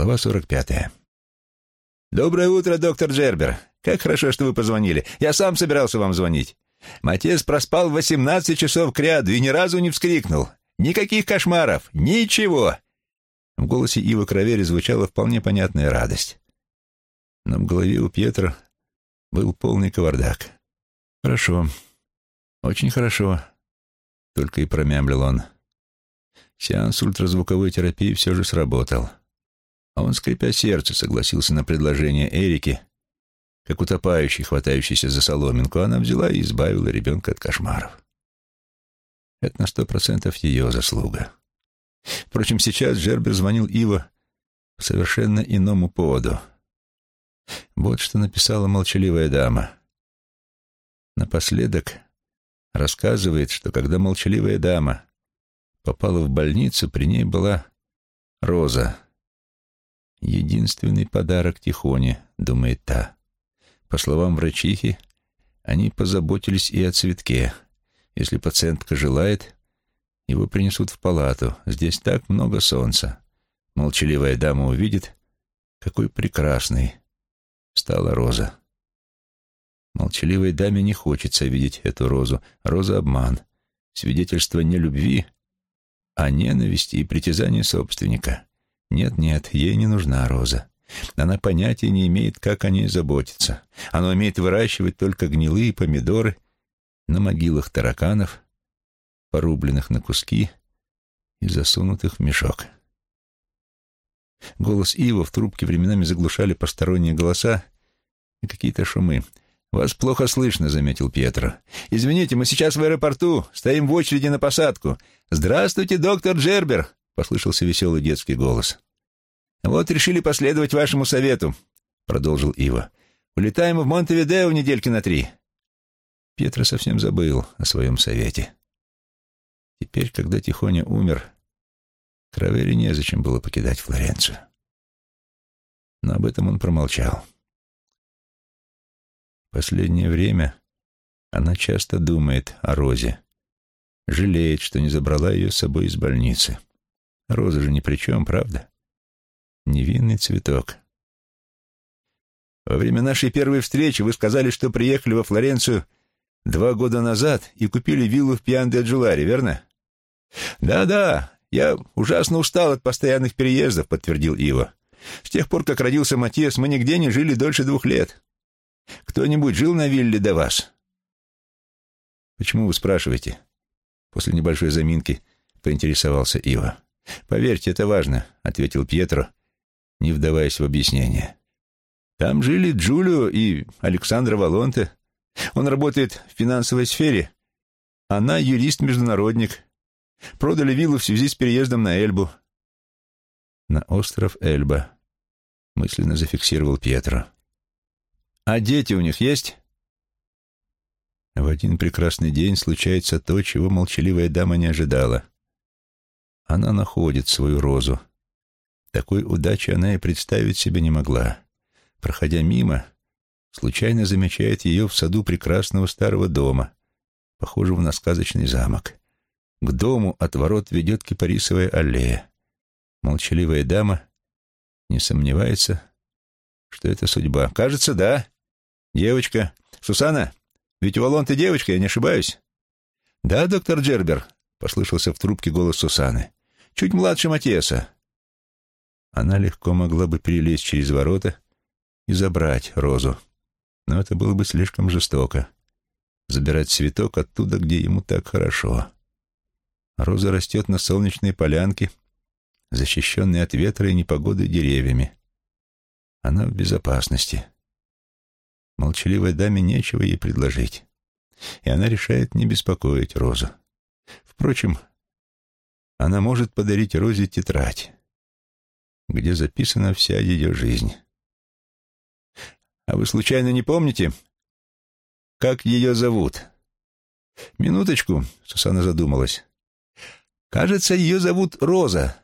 Глава сорок пятая. «Доброе утро, доктор Джербер. Как хорошо, что вы позвонили. Я сам собирался вам звонить. Матес проспал восемнадцать часов кряду и ни разу не вскрикнул. Никаких кошмаров. Ничего!» В голосе Ива Кровери звучала вполне понятная радость. Но в голове у Пьетра был полный кавардак. «Хорошо. Очень хорошо», — только и промямлил он. Сеанс ультразвуковой терапии все же сработал. А он, скрипя сердце, согласился на предложение Эрики, как утопающий, хватающийся за соломинку, она взяла и избавила ребенка от кошмаров. Это на сто процентов ее заслуга. Впрочем, сейчас Джербер звонил Ива по совершенно иному поводу. Вот что написала молчаливая дама. Напоследок рассказывает, что когда молчаливая дама попала в больницу, при ней была роза. Единственный подарок Тихоне, думает та. По словам врачихи, они позаботились и о цветке. Если пациентка желает, его принесут в палату. Здесь так много солнца. Молчаливая дама увидит, какой прекрасной стала роза. Молчаливой даме не хочется видеть эту розу. Роза — обман, свидетельство не любви, а ненависти и притязания собственника. Нет-нет, ей не нужна роза. Она понятия не имеет, как о ней заботиться. Она умеет выращивать только гнилые помидоры на могилах тараканов порубленных на куски и засунутых в мешок. Голос Ива в трубке временами заглушали посторонние голоса и какие-то шумы. «Вас плохо слышно», — заметил Пьетро. «Извините, мы сейчас в аэропорту, стоим в очереди на посадку. Здравствуйте, доктор Джербер», — послышался веселый детский голос. «Вот решили последовать вашему совету», — продолжил Ива. «Улетаем в Монтевидео недельки на три». Пьетро совсем забыл о своем совете. Теперь, когда Тихоня умер, Кравери незачем было покидать Флоренцию. Но об этом он промолчал. Последнее время она часто думает о Розе, жалеет, что не забрала ее с собой из больницы. Роза же ни при чем, правда? Невинный цветок. Во время нашей первой встречи вы сказали, что приехали во Флоренцию два года назад и купили виллу в Пьян-де-Джуларе, верно? «Да-да, я ужасно устал от постоянных переездов», — подтвердил Ива. «С тех пор, как родился Матиас, мы нигде не жили дольше двух лет. Кто-нибудь жил на вилле до вас?» «Почему вы спрашиваете?» После небольшой заминки поинтересовался Ива. «Поверьте, это важно», — ответил Пьетро, не вдаваясь в объяснение. «Там жили Джулио и Александра Волонте. Он работает в финансовой сфере. Она юрист-международник. Продали виллу в связи с переездом на Эльбу. На остров Эльба, мысленно зафиксировал Пьетро. А дети у них есть? В один прекрасный день случается то, чего молчаливая дама не ожидала. Она находит свою розу. Такой удачи она и представить себе не могла. Проходя мимо, случайно замечает ее в саду прекрасного старого дома, похожего на сказочный замок. К дому от ворот ведет кипарисовая аллея. Молчаливая дама не сомневается, что это судьба. Кажется, да. Девочка. Сусана, ведь у Валон ты девочка, я не ошибаюсь? Да, доктор Джербер, послышался в трубке голос Сусаны. Чуть младше Матеса. Она легко могла бы перелезть через ворота и забрать розу. Но это было бы слишком жестоко. Забирать цветок оттуда, где ему так хорошо. Роза растет на солнечной полянке, защищенной от ветра и непогоды деревьями. Она в безопасности. Молчаливой даме нечего ей предложить, и она решает не беспокоить Розу. Впрочем, она может подарить Розе тетрадь, где записана вся ее жизнь. А вы случайно не помните, как ее зовут? Минуточку, Сусана задумалась. Кажется, ее зовут Роза.